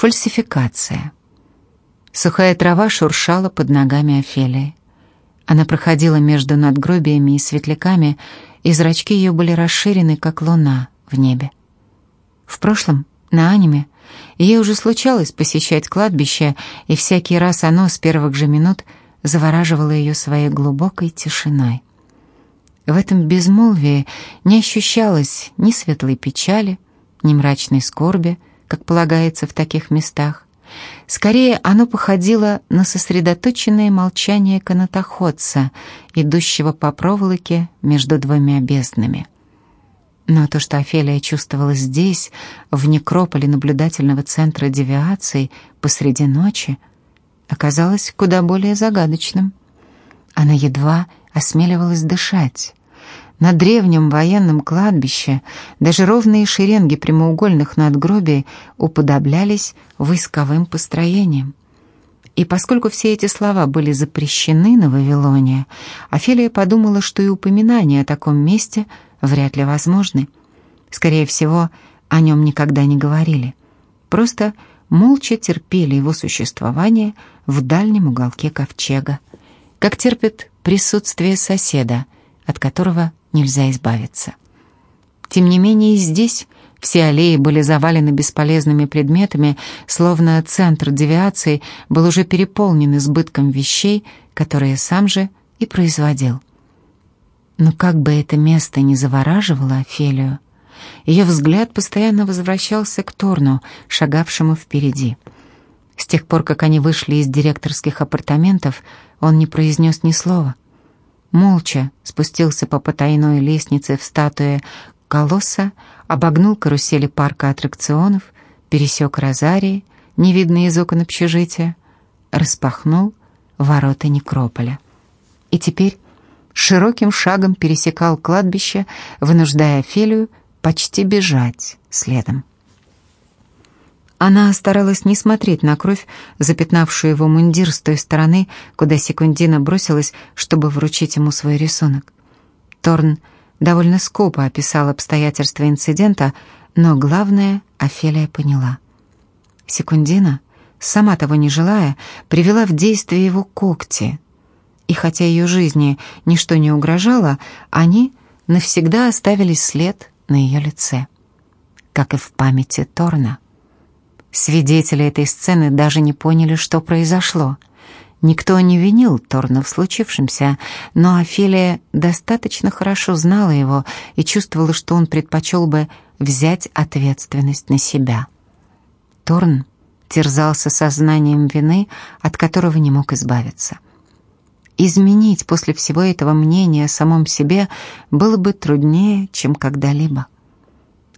фальсификация. Сухая трава шуршала под ногами Офелии. Она проходила между надгробиями и светляками, и зрачки ее были расширены, как луна в небе. В прошлом, на аниме, ей уже случалось посещать кладбище, и всякий раз оно с первых же минут завораживало ее своей глубокой тишиной. В этом безмолвии не ощущалось ни светлой печали, ни мрачной скорби, как полагается в таких местах. Скорее, оно походило на сосредоточенное молчание канатоходца, идущего по проволоке между двумя безднами. Но то, что Офелия чувствовала здесь, в некрополе наблюдательного центра девиаций посреди ночи, оказалось куда более загадочным. Она едва осмеливалась дышать. На древнем военном кладбище даже ровные шеренги прямоугольных надгробий уподоблялись войсковым построениям. И поскольку все эти слова были запрещены на Вавилоне, Офелия подумала, что и упоминания о таком месте вряд ли возможны. Скорее всего, о нем никогда не говорили. Просто молча терпели его существование в дальнем уголке ковчега, как терпит присутствие соседа, от которого нельзя избавиться. Тем не менее, и здесь все аллеи были завалены бесполезными предметами, словно центр девиации был уже переполнен избытком вещей, которые сам же и производил. Но как бы это место ни завораживало Офелию, ее взгляд постоянно возвращался к Торну, шагавшему впереди. С тех пор, как они вышли из директорских апартаментов, он не произнес ни слова — молча спустился по потайной лестнице в статуе колосса, обогнул карусели парка аттракционов, пересек розарии, невидные из окон общежития, распахнул ворота некрополя. И теперь широким шагом пересекал кладбище, вынуждая Офелию почти бежать следом. Она старалась не смотреть на кровь, запятнавшую его мундир с той стороны, куда Секундина бросилась, чтобы вручить ему свой рисунок. Торн довольно скупо описал обстоятельства инцидента, но главное Офелия поняла. Секундина, сама того не желая, привела в действие его когти. И хотя ее жизни ничто не угрожало, они навсегда оставили след на ее лице, как и в памяти Торна. Свидетели этой сцены даже не поняли, что произошло. Никто не винил Торна в случившемся, но Офелия достаточно хорошо знала его и чувствовала, что он предпочел бы взять ответственность на себя. Торн терзался сознанием вины, от которого не мог избавиться. Изменить после всего этого мнение о самом себе было бы труднее, чем когда-либо.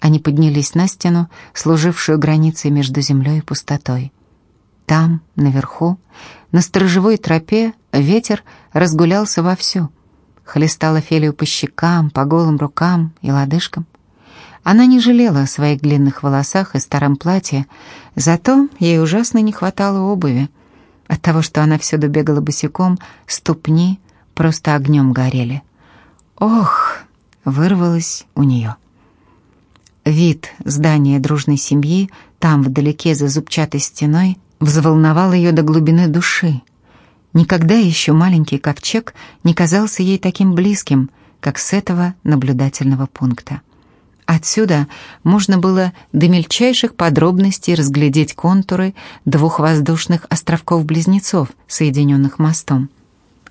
Они поднялись на стену, служившую границей между землей и пустотой. Там, наверху, на сторожевой тропе, ветер разгулялся вовсю. Хлестал Офелию по щекам, по голым рукам и лодыжкам. Она не жалела о своих длинных волосах и старом платье, зато ей ужасно не хватало обуви. От того, что она всюду бегала босиком, ступни просто огнем горели. Ох, вырвалось у нее. Вид здания дружной семьи там, вдалеке за зубчатой стеной, взволновал ее до глубины души. Никогда еще маленький ковчег не казался ей таким близким, как с этого наблюдательного пункта. Отсюда можно было до мельчайших подробностей разглядеть контуры двух воздушных островков-близнецов, соединенных мостом.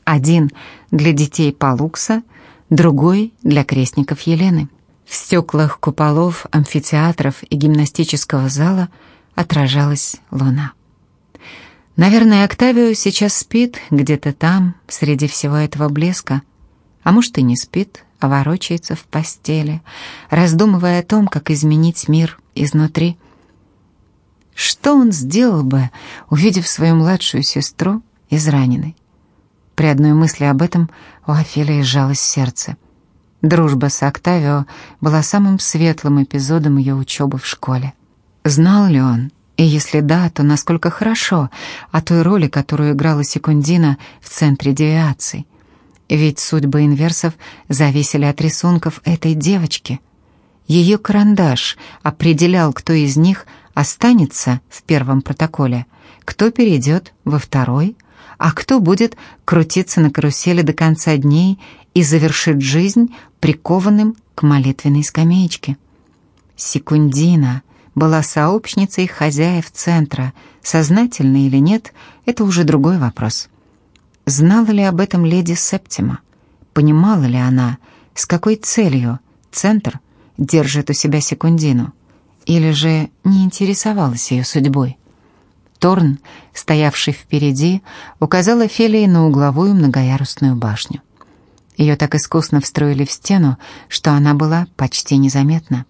Один для детей Палукса, другой для крестников Елены. В стеклах куполов, амфитеатров и гимнастического зала отражалась луна. Наверное, Октавио сейчас спит где-то там, среди всего этого блеска, а может и не спит, а ворочается в постели, раздумывая о том, как изменить мир изнутри. Что он сделал бы, увидев свою младшую сестру израненной? При одной мысли об этом у Офелии сжалось сердце — Дружба с Октавио была самым светлым эпизодом ее учебы в школе. Знал ли он, и если да, то насколько хорошо, о той роли, которую играла Секундина в центре девиаций? Ведь судьбы инверсов зависели от рисунков этой девочки. Ее карандаш определял, кто из них останется в первом протоколе, кто перейдет во второй, а кто будет крутиться на карусели до конца дней и завершит жизнь прикованным к молитвенной скамеечке. Секундина была сообщницей хозяев центра, сознательно или нет, это уже другой вопрос. Знала ли об этом леди Септима? Понимала ли она, с какой целью центр держит у себя секундину? Или же не интересовалась ее судьбой? Торн, стоявший впереди, указал Офелии на угловую многоярусную башню. Ее так искусно встроили в стену, что она была почти незаметна.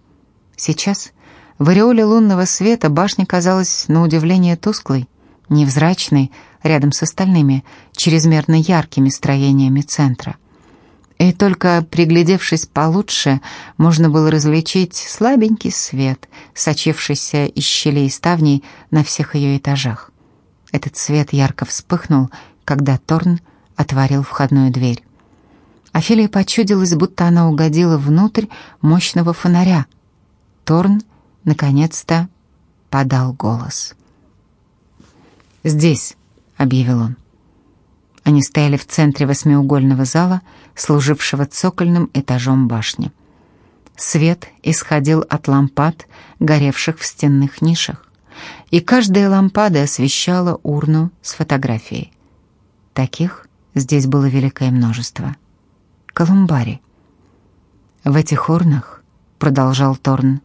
Сейчас в ореоле лунного света башня казалась на удивление тусклой, невзрачной рядом с остальными, чрезмерно яркими строениями центра. И только приглядевшись получше, можно было различить слабенький свет, сочившийся из щелей ставней на всех ее этажах. Этот свет ярко вспыхнул, когда Торн отворил входную дверь. Офелия почудилась, будто она угодила внутрь мощного фонаря. Торн, наконец-то, подал голос. «Здесь», — объявил он. Они стояли в центре восьмиугольного зала, служившего цокольным этажом башни. Свет исходил от лампад, горевших в стенных нишах, и каждая лампада освещала урну с фотографией. Таких здесь было великое множество. Колумбари. В этих урнах, продолжал Торн,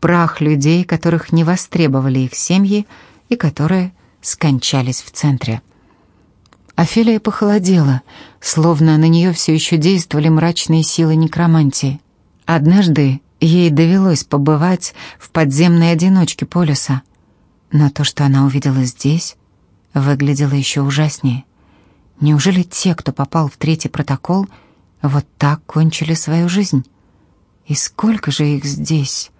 прах людей, которых не востребовали их семьи и которые скончались в центре. Офелия похолодела, словно на нее все еще действовали мрачные силы некромантии. Однажды ей довелось побывать в подземной одиночке полюса, но то, что она увидела здесь, выглядело еще ужаснее. Неужели те, кто попал в третий протокол, вот так кончили свою жизнь? И сколько же их здесь?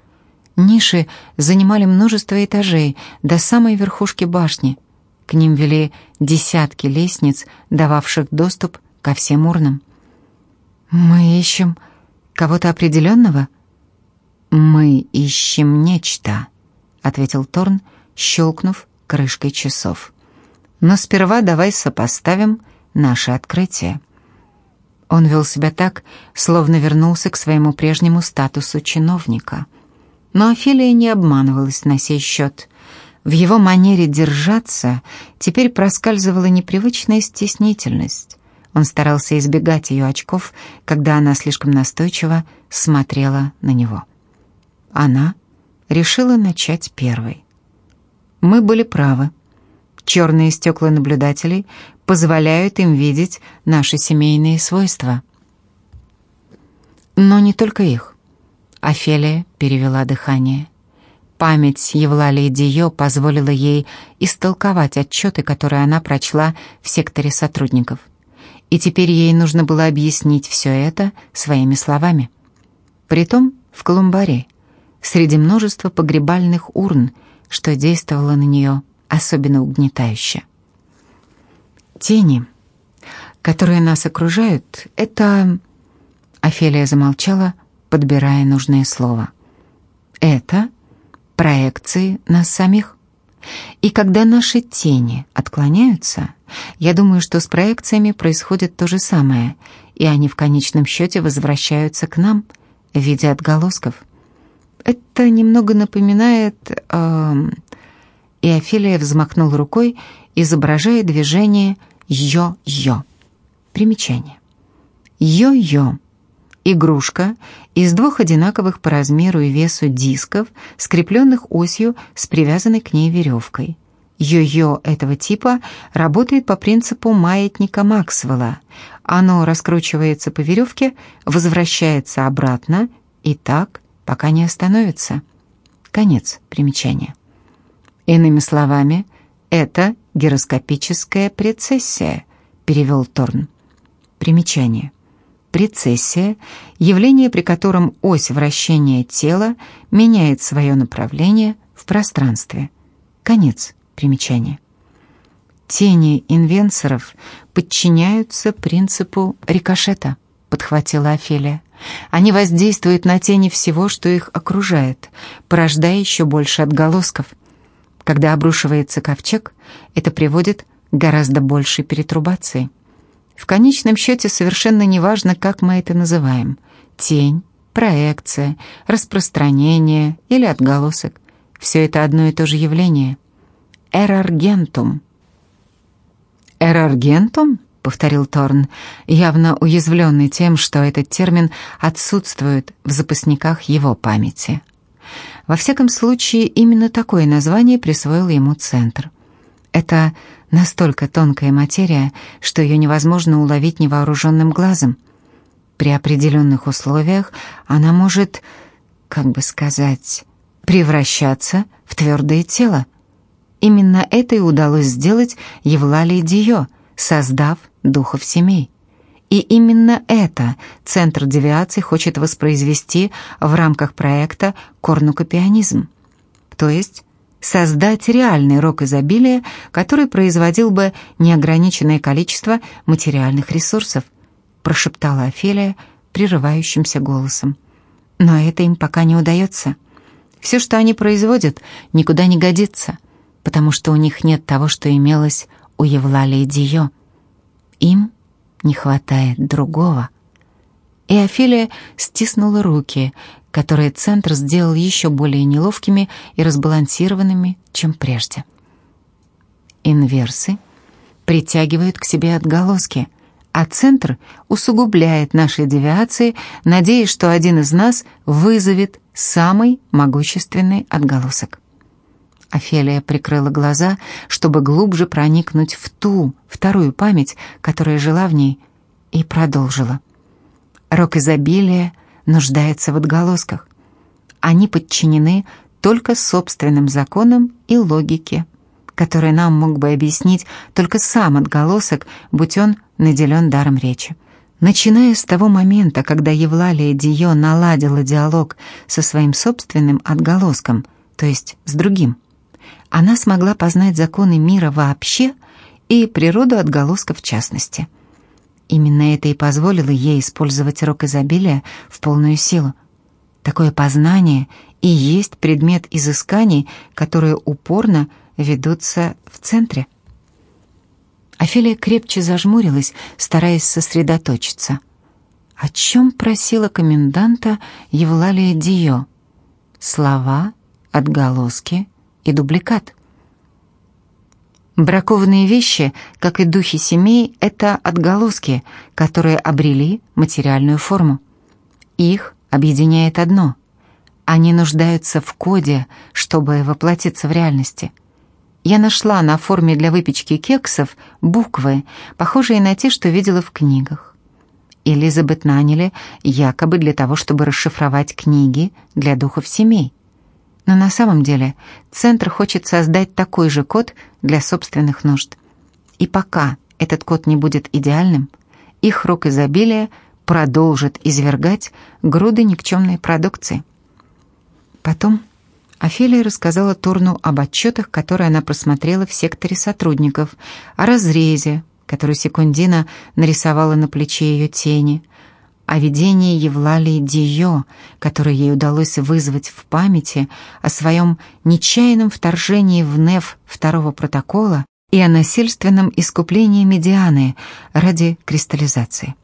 Ниши занимали множество этажей до самой верхушки башни — к ним вели десятки лестниц, дававших доступ ко всем урнам. «Мы ищем кого-то определенного?» «Мы ищем нечто», — ответил Торн, щелкнув крышкой часов. «Но сперва давай сопоставим наши открытия». Он вел себя так, словно вернулся к своему прежнему статусу чиновника. Но Офелия не обманывалась на сей счет. В его манере держаться теперь проскальзывала непривычная стеснительность. Он старался избегать ее очков, когда она слишком настойчиво смотрела на него. Она решила начать первой. Мы были правы. Черные стекла наблюдателей позволяют им видеть наши семейные свойства. Но не только их. Офелия перевела дыхание. Память Евлалии Дио позволила ей истолковать отчеты, которые она прочла в секторе сотрудников. И теперь ей нужно было объяснить все это своими словами. Притом в Колумбаре, среди множества погребальных урн, что действовало на нее особенно угнетающе. Тени, которые нас окружают, это... Офелия замолчала, подбирая нужное слово. Это проекции нас самих. И когда наши тени отклоняются, я думаю, что с проекциями происходит то же самое, и они в конечном счете возвращаются к нам в виде отголосков. Это немного напоминает... Э, и Офелия взмахнул рукой, изображая движение «йо-йо». Примечание. «Йо-йо» Игрушка из двух одинаковых по размеру и весу дисков, скрепленных осью с привязанной к ней веревкой. Йо-йо этого типа работает по принципу маятника Максвелла. Оно раскручивается по веревке, возвращается обратно и так, пока не остановится. Конец примечания. Иными словами, это гироскопическая прецессия, перевел Торн. Примечание. Прецессия – явление, при котором ось вращения тела меняет свое направление в пространстве. Конец примечания. Тени инвенсоров подчиняются принципу рикошета, подхватила Офелия. «Они воздействуют на тени всего, что их окружает, порождая еще больше отголосков. Когда обрушивается ковчег, это приводит к гораздо большей перетрубации. В конечном счете совершенно неважно, как мы это называем. Тень, проекция, распространение или отголосок. Все это одно и то же явление. Эраргентум. Эраргентум? повторил Торн, явно уязвленный тем, что этот термин отсутствует в запасниках его памяти. Во всяком случае, именно такое название присвоил ему центр. Это настолько тонкая материя, что ее невозможно уловить невооруженным глазом. При определенных условиях она может, как бы сказать, превращаться в твердое тело. Именно это и удалось сделать Евлалии Дио, создав духов семей. И именно это Центр девиаций хочет воспроизвести в рамках проекта «Корнукопианизм». То есть создать реальный рок изобилия, который производил бы неограниченное количество материальных ресурсов, прошептала Офелия прерывающимся голосом. Но это им пока не удается. Все, что они производят, никуда не годится, потому что у них нет того, что имелось у Евлалии Дио. Им не хватает другого. И Офелия стиснула руки, которые центр сделал еще более неловкими и разбалансированными, чем прежде. Инверсы притягивают к себе отголоски, а центр усугубляет наши девиации, надеясь, что один из нас вызовет самый могущественный отголосок. Офелия прикрыла глаза, чтобы глубже проникнуть в ту, вторую память, которая жила в ней, и продолжила. Рок изобилия нуждается в отголосках. Они подчинены только собственным законам и логике, которые нам мог бы объяснить только сам отголосок, будь он наделен даром речи. Начиная с того момента, когда Евлалия Дио наладила диалог со своим собственным отголоском, то есть с другим, она смогла познать законы мира вообще и природу отголоска в частности. Именно это и позволило ей использовать рок изобилия в полную силу. Такое познание и есть предмет изысканий, которые упорно ведутся в центре. Офелия крепче зажмурилась, стараясь сосредоточиться. О чем просила коменданта Евлалия Дио? Слова, отголоски и дубликат. Бракованные вещи, как и духи семей, это отголоски, которые обрели материальную форму. Их объединяет одно. Они нуждаются в коде, чтобы воплотиться в реальности. Я нашла на форме для выпечки кексов буквы, похожие на те, что видела в книгах. Элизабет наняли якобы для того, чтобы расшифровать книги для духов семей. Но на самом деле Центр хочет создать такой же код для собственных нужд. И пока этот код не будет идеальным, их рок изобилия продолжит извергать груды никчемной продукции. Потом Офелия рассказала Торну об отчетах, которые она просмотрела в секторе сотрудников, о разрезе, который Секундина нарисовала на плече ее тени, о видении Евлалии Дио, которое ей удалось вызвать в памяти, о своем нечаянном вторжении в НЕФ второго протокола и о насильственном искуплении Медианы ради кристаллизации.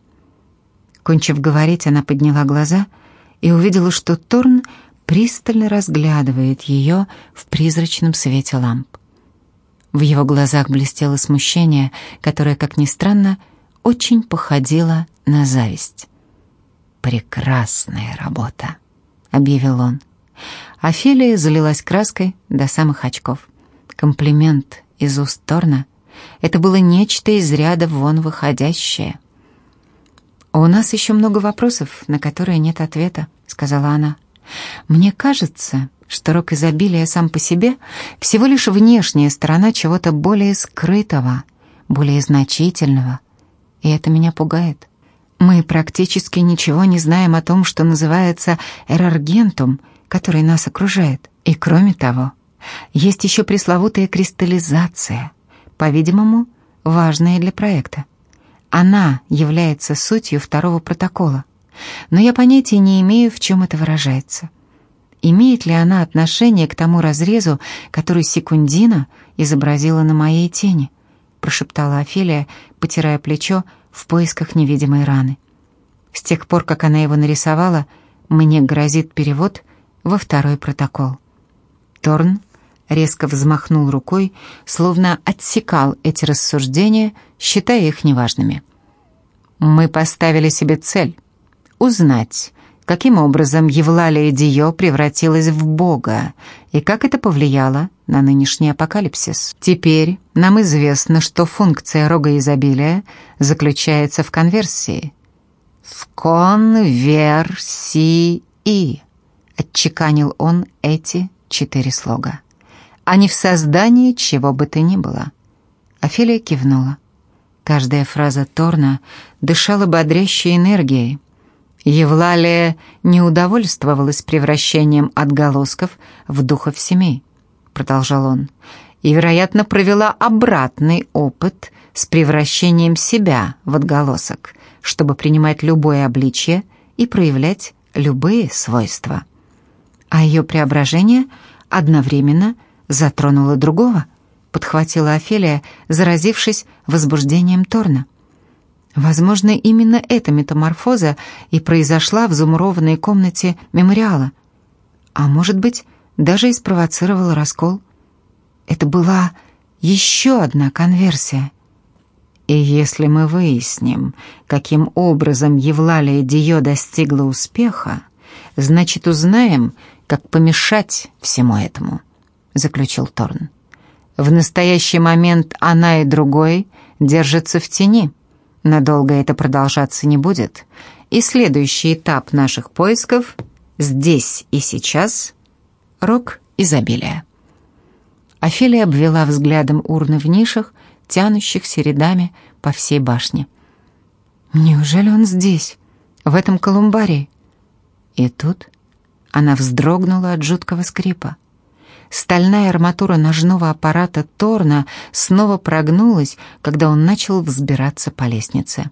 Кончив говорить, она подняла глаза и увидела, что Торн пристально разглядывает ее в призрачном свете ламп. В его глазах блестело смущение, которое, как ни странно, очень походило на зависть. «Прекрасная работа», — объявил он. Офелия залилась краской до самых очков. Комплимент из уст Торна — это было нечто из ряда вон выходящее. «У нас еще много вопросов, на которые нет ответа», — сказала она. «Мне кажется, что рок изобилия сам по себе всего лишь внешняя сторона чего-то более скрытого, более значительного, и это меня пугает. Мы практически ничего не знаем о том, что называется эраргентум, который нас окружает. И кроме того, есть еще пресловутая кристаллизация, по-видимому, важная для проекта. она является сутью второго протокола, но я понятия не имею, в чем это выражается. Имеет ли она отношение к тому разрезу, который Секундина изобразила на моей тени? прошептала Офелия, потирая плечо в поисках невидимой раны. С тех пор, как она его нарисовала, мне грозит перевод во второй протокол. Торн резко взмахнул рукой, словно отсекал эти рассуждения, считая их неважными. «Мы поставили себе цель — узнать, каким образом Евлалия Дио превратилась в Бога и как это повлияло на нынешний апокалипсис. Теперь нам известно, что функция рога изобилия заключается в конверсии. В конверсии, отчеканил он эти четыре слога, а не в создании чего бы то ни было. Офелия кивнула. Каждая фраза Торна дышала бодрящей энергией, Евлалия не удовольствовалась превращением отголосков в духов семей, продолжал он, и, вероятно, провела обратный опыт с превращением себя в отголосок, чтобы принимать любое обличье и проявлять любые свойства. А ее преображение одновременно затронуло другого, подхватила Офелия, заразившись возбуждением Торна. Возможно, именно эта метаморфоза и произошла в замурованной комнате мемориала. А может быть, даже и спровоцировала раскол. Это была еще одна конверсия. И если мы выясним, каким образом Евлалия Дио достигла успеха, значит, узнаем, как помешать всему этому, заключил Торн. В настоящий момент она и другой держатся в тени — Надолго это продолжаться не будет, и следующий этап наших поисков здесь и сейчас — рок изобилия. Офелия обвела взглядом урны в нишах, тянущихся рядами по всей башне. «Неужели он здесь, в этом колумбарии?» И тут она вздрогнула от жуткого скрипа. Стальная арматура ножного аппарата Торна снова прогнулась, когда он начал взбираться по лестнице.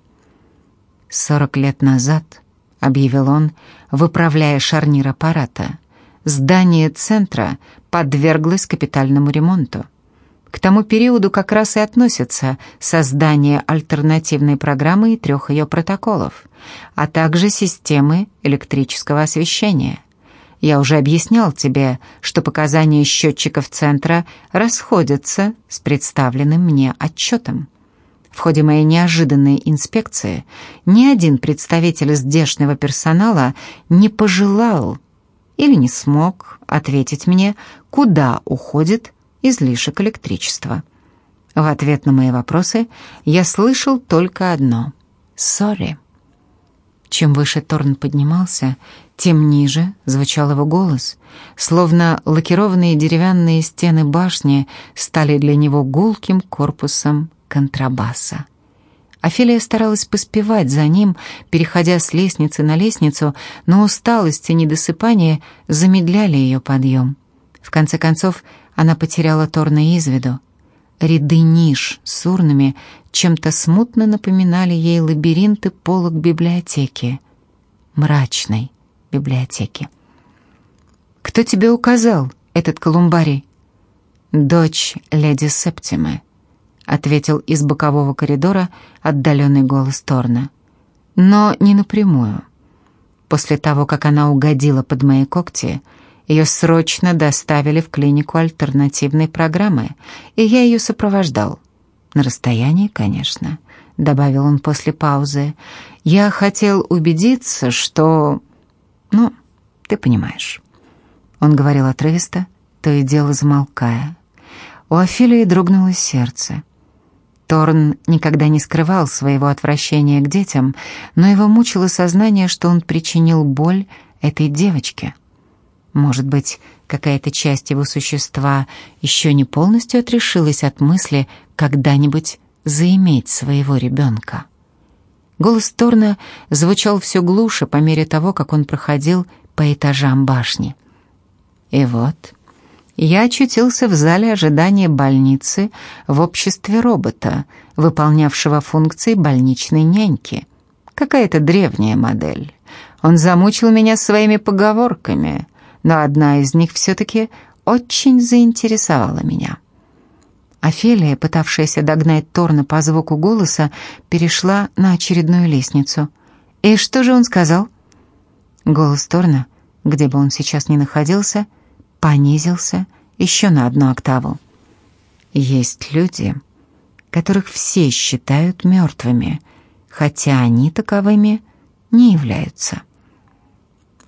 «Сорок лет назад», — объявил он, выправляя шарнир аппарата, «здание центра подверглось капитальному ремонту. К тому периоду как раз и относится создание альтернативной программы и трех ее протоколов, а также системы электрического освещения». Я уже объяснял тебе, что показания счетчиков центра расходятся с представленным мне отчетом. В ходе моей неожиданной инспекции ни один представитель здешнего персонала не пожелал или не смог ответить мне, куда уходит излишек электричества. В ответ на мои вопросы я слышал только одно «Сори». Чем выше Торн поднимался, тем ниже звучал его голос, словно лакированные деревянные стены башни стали для него гулким корпусом контрабаса. Офелия старалась поспевать за ним, переходя с лестницы на лестницу, но усталость и недосыпание замедляли ее подъем. В конце концов, она потеряла Торна из виду. Ряды ниш с урнами чем-то смутно напоминали ей лабиринты полок библиотеки. Мрачной, библиотеки. «Кто тебе указал этот колумбарий?» «Дочь леди Септимы», — ответил из бокового коридора отдаленный голос Торна. «Но не напрямую. После того, как она угодила под мои когти, ее срочно доставили в клинику альтернативной программы, и я ее сопровождал. На расстоянии, конечно», — добавил он после паузы. «Я хотел убедиться, что ну, ты понимаешь. Он говорил отрывисто, то и дело замолкая. У Офелии дрогнуло сердце. Торн никогда не скрывал своего отвращения к детям, но его мучило сознание, что он причинил боль этой девочке. Может быть, какая-то часть его существа еще не полностью отрешилась от мысли когда-нибудь заиметь своего ребенка. Голос Торна звучал все глуше по мере того, как он проходил по этажам башни. И вот я очутился в зале ожидания больницы в обществе робота, выполнявшего функции больничной няньки. Какая-то древняя модель. Он замучил меня своими поговорками, но одна из них все-таки очень заинтересовала меня. Офелия, пытавшаяся догнать Торна по звуку голоса, перешла на очередную лестницу. «И что же он сказал?» Голос Торна, где бы он сейчас ни находился, понизился еще на одну октаву. «Есть люди, которых все считают мертвыми, хотя они таковыми не являются».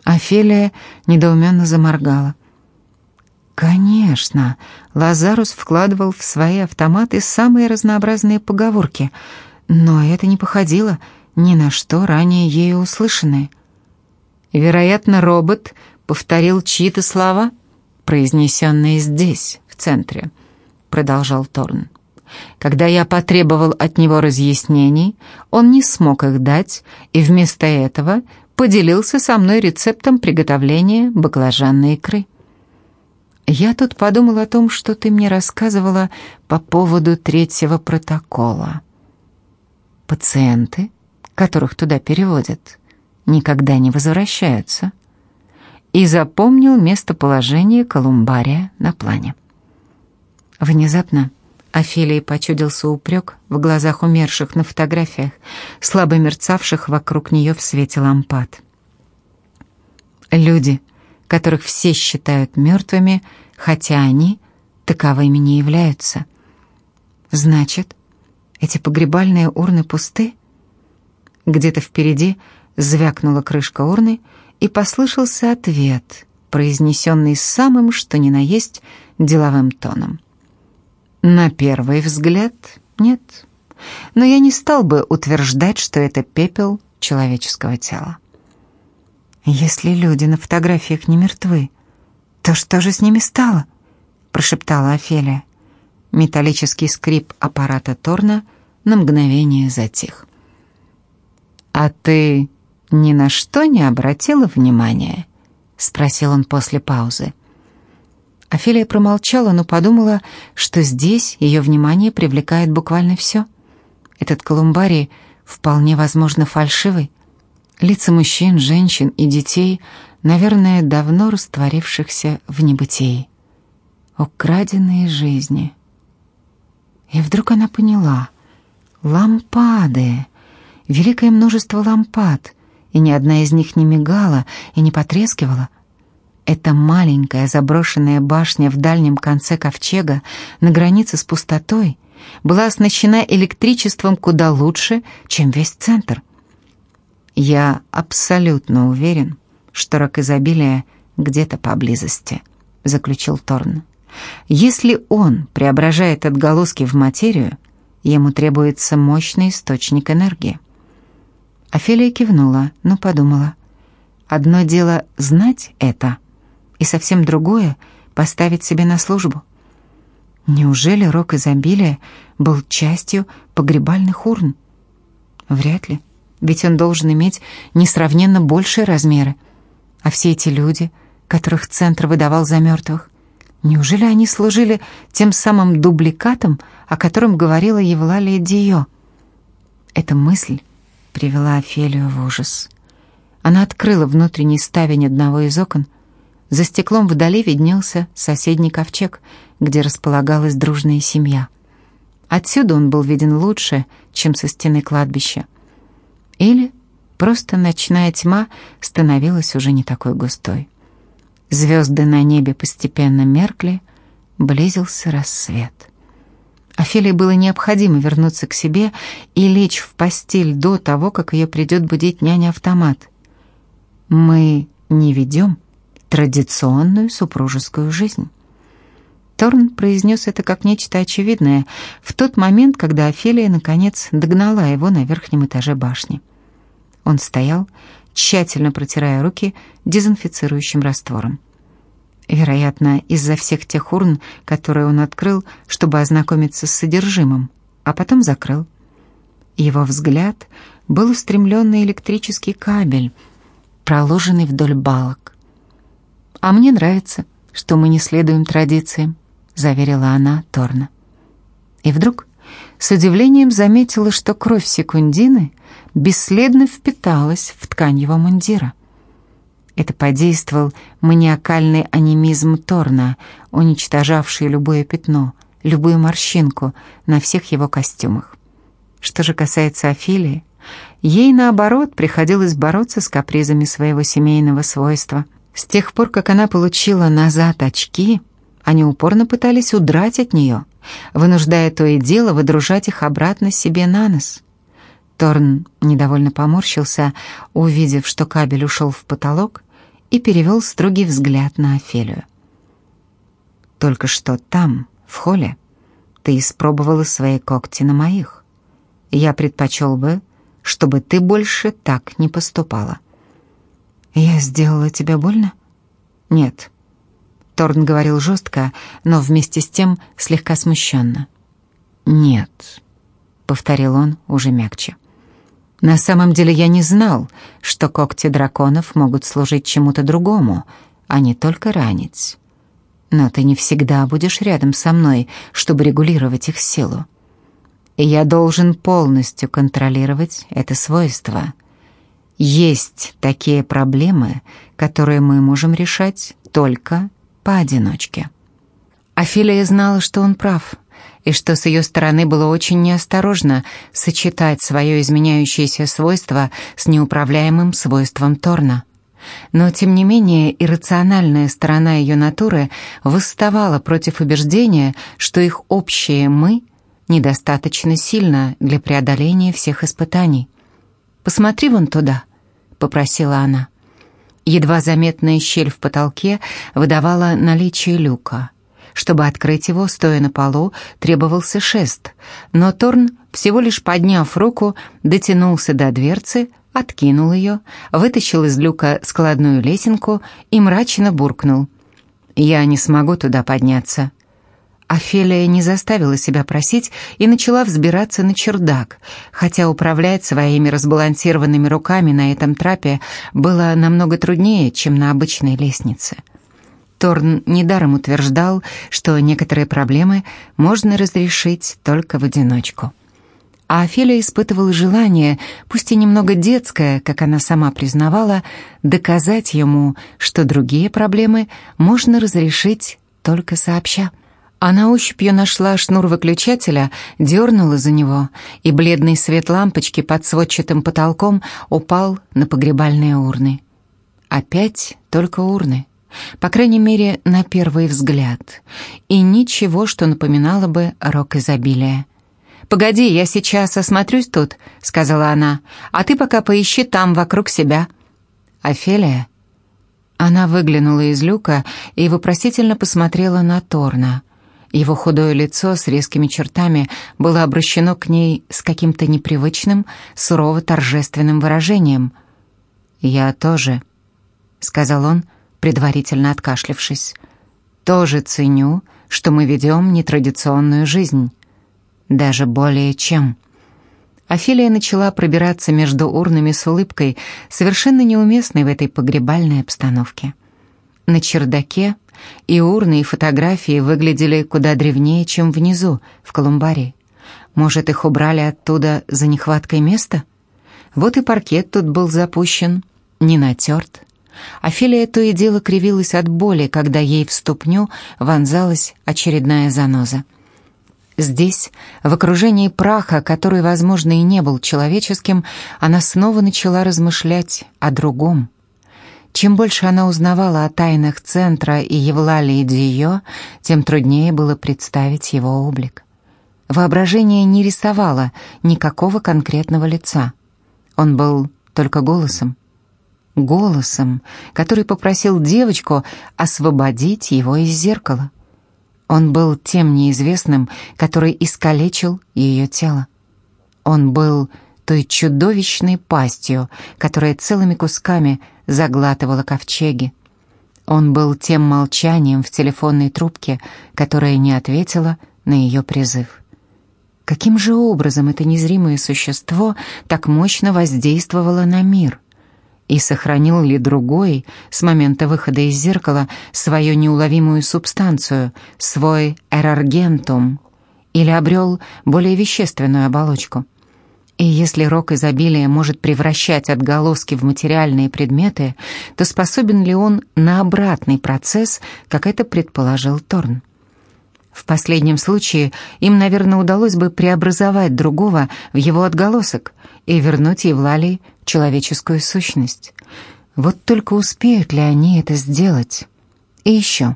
Офелия недоуменно заморгала. Конечно, Лазарус вкладывал в свои автоматы самые разнообразные поговорки, но это не походило ни на что ранее ею услышанное. Вероятно, робот повторил чьи-то слова, произнесенные здесь, в центре, продолжал Торн. Когда я потребовал от него разъяснений, он не смог их дать и вместо этого поделился со мной рецептом приготовления баклажанной икры. Я тут подумал о том, что ты мне рассказывала по поводу третьего протокола. Пациенты, которых туда переводят, никогда не возвращаются. И запомнил местоположение колумбария на плане. Внезапно Офелии почудился упрек в глазах умерших на фотографиях, слабо мерцавших вокруг нее в свете лампад. Люди — которых все считают мертвыми, хотя они таковыми не являются. Значит, эти погребальные урны пусты? Где-то впереди звякнула крышка урны, и послышался ответ, произнесенный самым что ни на есть деловым тоном. На первый взгляд нет, но я не стал бы утверждать, что это пепел человеческого тела. «Если люди на фотографиях не мертвы, то что же с ними стало?» прошептала Офелия. Металлический скрип аппарата Торна на мгновение затих. «А ты ни на что не обратила внимания?» — спросил он после паузы. Офелия промолчала, но подумала, что здесь ее внимание привлекает буквально все. Этот колумбарий вполне возможно фальшивый. Лица мужчин, женщин и детей, наверное, давно растворившихся в небытии. Украденные жизни. И вдруг она поняла. Лампады. Великое множество лампад. И ни одна из них не мигала и не потрескивала. Эта маленькая заброшенная башня в дальнем конце ковчега на границе с пустотой была оснащена электричеством куда лучше, чем весь центр — я абсолютно уверен, что рак изобилия где-то поблизости, заключил Торн. Если он преображает отголоски в материю, ему требуется мощный источник энергии. Офелия кивнула, но подумала. Одно дело знать это, и совсем другое — поставить себе на службу. Неужели рок изобилия был частью погребальных урн? Вряд ли ведь он должен иметь несравненно большие размеры. А все эти люди, которых центр выдавал за мертвых, неужели они служили тем самым дубликатом, о котором говорила Евлалия Дио? Эта мысль привела Офелию в ужас. Она открыла внутренний ставень одного из окон. За стеклом вдали виднелся соседний ковчег, где располагалась дружная семья. Отсюда он был виден лучше, чем со стены кладбища. Или просто ночная тьма становилась уже не такой густой. Звезды на небе постепенно меркли, близился рассвет. Офелии было необходимо вернуться к себе и лечь в постель до того, как ее придет будить няня-автомат. Мы не ведем традиционную супружескую жизнь. Торн произнес это как нечто очевидное в тот момент, когда Офелия, наконец, догнала его на верхнем этаже башни. Он стоял, тщательно протирая руки дезинфицирующим раствором. Вероятно, из-за всех тех урн, которые он открыл, чтобы ознакомиться с содержимым, а потом закрыл. Его взгляд был устремлен на электрический кабель, проложенный вдоль балок. «А мне нравится», что мы не следуем традициям», — заверила она Торна. И вдруг с удивлением заметила, что кровь секундины бесследно впиталась в ткань его мундира. Это подействовал маниакальный анимизм Торна, уничтожавший любое пятно, любую морщинку на всех его костюмах. Что же касается Афилии, ей, наоборот, приходилось бороться с капризами своего семейного свойства. С тех пор, как она получила назад очки, они упорно пытались удрать от нее, вынуждая то и дело выдружать их обратно себе на нос. Торн недовольно поморщился, увидев, что кабель ушел в потолок, и перевел строгий взгляд на Офелию. «Только что там, в холле, ты испробовала свои когти на моих. Я предпочел бы, чтобы ты больше так не поступала». «Я сделала тебе больно?» «Нет». Торн говорил жестко, но вместе с тем слегка смущенно. «Нет», — повторил он уже мягче. «На самом деле я не знал, что когти драконов могут служить чему-то другому, а не только ранить. Но ты не всегда будешь рядом со мной, чтобы регулировать их силу. И я должен полностью контролировать это свойство. Есть такие проблемы, которые мы можем решать только поодиночке. Афилия знала, что он прав, и что с ее стороны было очень неосторожно сочетать свое изменяющееся свойство с неуправляемым свойством Торна. Но, тем не менее, иррациональная сторона ее натуры восставала против убеждения, что их общее «мы» недостаточно сильно для преодоления всех испытаний. «Посмотри вон туда», — попросила она. Едва заметная щель в потолке выдавала наличие люка. Чтобы открыть его, стоя на полу, требовался шест, но Торн, всего лишь подняв руку, дотянулся до дверцы, откинул ее, вытащил из люка складную лесенку и мрачно буркнул. «Я не смогу туда подняться». Офелия не заставила себя просить и начала взбираться на чердак, хотя управлять своими разбалансированными руками на этом трапе было намного труднее, чем на обычной лестнице. Торн недаром утверждал, что некоторые проблемы можно разрешить только в одиночку. А Офелия испытывала желание, пусть и немного детское, как она сама признавала, доказать ему, что другие проблемы можно разрешить только сообща. Она ощупью нашла шнур выключателя, дернула за него, и бледный свет лампочки под сводчатым потолком упал на погребальные урны. Опять только урны. По крайней мере, на первый взгляд. И ничего, что напоминало бы рок изобилия. «Погоди, я сейчас осмотрюсь тут», — сказала она, «а ты пока поищи там вокруг себя». «Офелия?» Она выглянула из люка и вопросительно посмотрела на Торна. Его худое лицо с резкими чертами было обращено к ней с каким-то непривычным, сурово-торжественным выражением. «Я тоже», — сказал он, предварительно откашлившись, «тоже ценю, что мы ведем нетрадиционную жизнь. Даже более чем». Афилия начала пробираться между урнами с улыбкой, совершенно неуместной в этой погребальной обстановке. На чердаке и урны, и фотографии выглядели куда древнее, чем внизу, в колумбарии. Может, их убрали оттуда за нехваткой места? Вот и паркет тут был запущен, не натерт. Офелия то и дело кривилась от боли, когда ей в ступню вонзалась очередная заноза. Здесь, в окружении праха, который, возможно, и не был человеческим, она снова начала размышлять о другом — чем больше она узнавала о тайнах центра и Евлалии Дио, тем труднее было представить его облик. Воображение не рисовало никакого конкретного лица. Он был только голосом. Голосом, который попросил девочку освободить его из зеркала. Он был тем неизвестным, который искалечил ее тело. Он был той чудовищной пастью, которая целыми кусками заглатывала ковчеги. Он был тем молчанием в телефонной трубке, которая не ответила на ее призыв. Каким же образом это незримое существо так мощно воздействовало на мир? и сохранил ли другой с момента выхода из зеркала свою неуловимую субстанцию, свой эраргентум, или обрел более вещественную оболочку. И если рок изобилия может превращать отголоски в материальные предметы, то способен ли он на обратный процесс, как это предположил Торн? В последнем случае им, наверное, удалось бы преобразовать другого в его отголосок и вернуть Евлалии человеческую сущность. Вот только успеют ли они это сделать? И еще.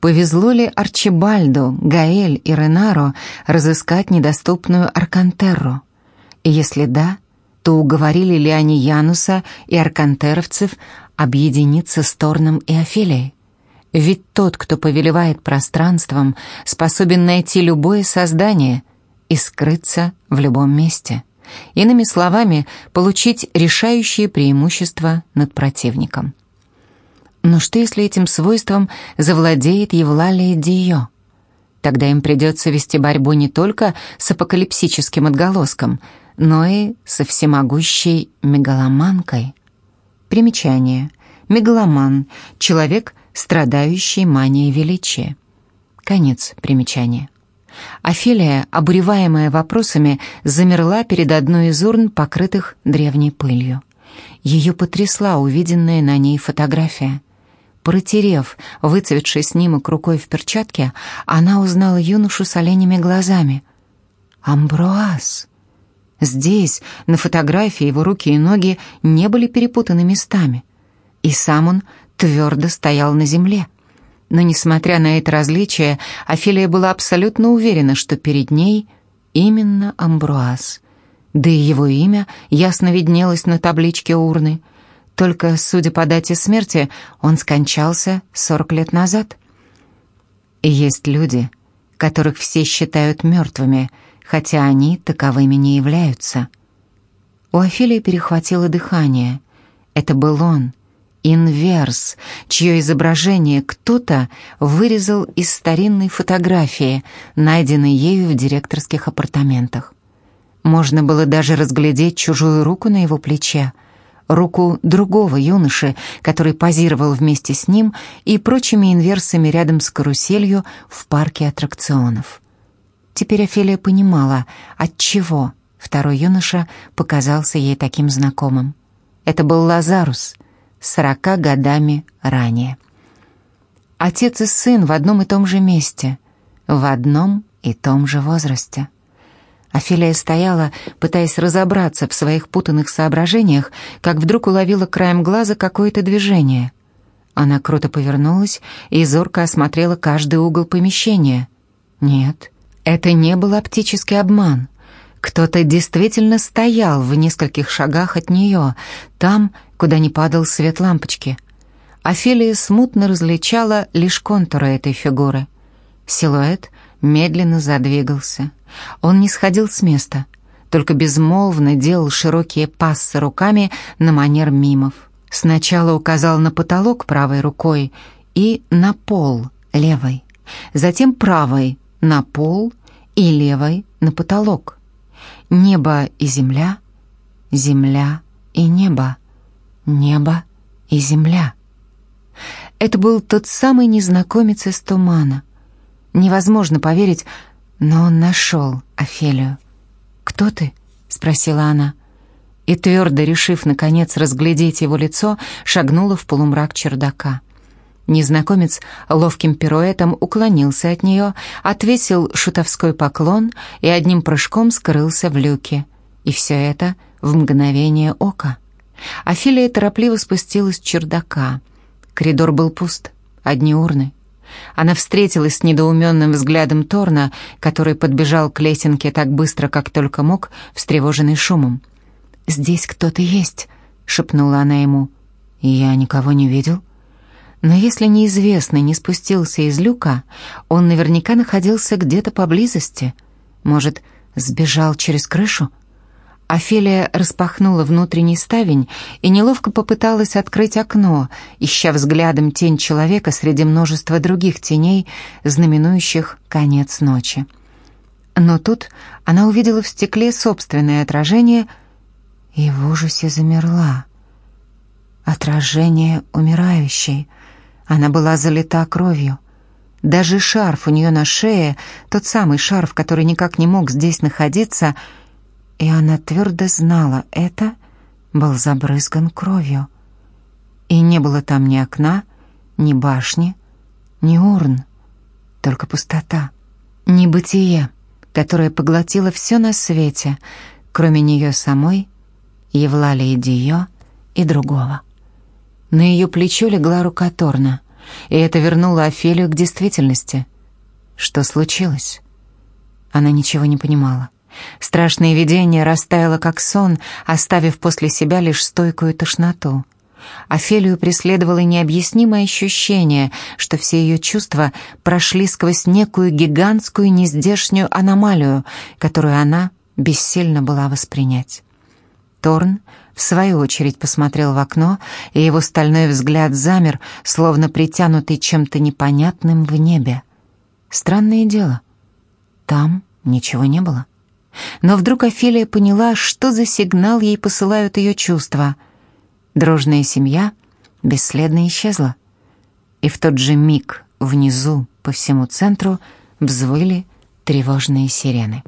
Повезло ли Арчибальду, Гаэль и Ренаро разыскать недоступную Аркантерру? Если да, то уговорили ли они Януса и аркантеровцев объединиться с Торном и Офелией? Ведь тот, кто повелевает пространством, способен найти любое создание и скрыться в любом месте. Иными словами, получить решающее преимущество над противником. Но что если этим свойством завладеет Евлалия Дио? Тогда им придется вести борьбу не только с апокалипсическим отголоском, но и со всемогущей мегаломанкой. Примечание. Мегаломан — человек, страдающий манией величия. Конец примечания. Офелия, обуреваемая вопросами, замерла перед одной из урн, покрытых древней пылью. Ее потрясла увиденная на ней фотография. Протерев выцветший снимок рукой в перчатке, она узнала юношу с оленями глазами. «Амбруаз!» Здесь, на фотографии, его руки и ноги не были перепутаны местами. И сам он твердо стоял на земле. Но, несмотря на это различие, Офелия была абсолютно уверена, что перед ней именно Амбруаз. Да и его имя ясно виднелось на табличке урны. Только, судя по дате смерти, он скончался 40 лет назад. И есть люди, которых все считают мертвыми, хотя они таковыми не являются. У Офелии перехватило дыхание. Это был он — инверс, чье изображение кто-то вырезал из старинной фотографии, найденной ею в директорских апартаментах. Можно было даже разглядеть чужую руку на его плече, руку другого юноши, который позировал вместе с ним и прочими инверсами рядом с каруселью в парке аттракционов. Теперь Офелия понимала, от чего второй юноша показался ей таким знакомым. Это был Лазарус — сорока годами ранее. Отец и сын в одном и том же месте, в одном и том же возрасте. Офелия стояла, пытаясь разобраться в своих путанных соображениях, как вдруг уловила краем глаза какое-то движение. Она круто повернулась и зорко осмотрела каждый угол помещения. Нет, это не был оптический обман. Кто-то действительно стоял в нескольких шагах от нее, там, куда не падал свет лампочки. Офелия смутно различала лишь контуры этой фигуры. Силуэт медленно задвигался. Он не сходил с места, только безмолвно делал широкие пассы руками на манер мимов. Сначала указал на потолок правой рукой и на пол левой, затем правой на пол и левой на потолок. Небо и земля, земля и небо, небо и земля. Это был тот самый незнакомец из тумана. Невозможно поверить, но он нашел Офелию. «Кто ты?» — спросила она. И твердо решив, наконец, разглядеть его лицо, шагнула в полумрак чердака. Незнакомец ловким пируэтом уклонился от нее, отвесил шутовской поклон и одним прыжком скрылся в люке. И все это в мгновение ока. Афилия торопливо спустилась с чердака. Коридор был пуст, одни урны. Она встретилась с недоуменным взглядом Торна, который подбежал к лесенке так быстро, как только мог, встревоженный шумом. «Здесь кто-то есть», — шепнула она ему. «Я никого не видел», но если неизвестный не спустился из люка, он наверняка находился где-то поблизости. Может, сбежал через крышу? Офелия распахнула внутренний ставень и неловко попыталась открыть окно, ища взглядом тень человека среди множества других теней, знаменующих конец ночи. Но тут она увидела в стекле собственное отражение и в ужасе замерла. Отражение умирающей. Она была залита кровью. Даже шарф у нее на шее, тот самый шарф, который никак не мог здесь находиться, и она твердо знала, это был забрызган кровью. И не было там ни окна, ни башни, ни урн, только пустота, небытие, которое поглотило все на свете, кроме нее самой, Евлалии Дио и другого. На ее плечо легла рука Торна, и это вернуло Офелию к действительности. Что случилось? Она ничего не понимала. Страшное видение растаяло как сон, оставив после себя лишь стойкую тошноту. Офелию преследовало необъяснимое ощущение, что все ее чувства прошли сквозь некую гигантскую нездешнюю аномалию, которую она бессильно была воспринять. Торн, в свою очередь, посмотрел в окно, и его стальной взгляд замер, словно притянутый чем-то непонятным в небе. Странное дело, там ничего не было. Но вдруг Офелия поняла, что за сигнал ей посылают ее чувства. Дружная семья бесследно исчезла. И в тот же миг внизу, по всему центру, взвыли тревожные сирены.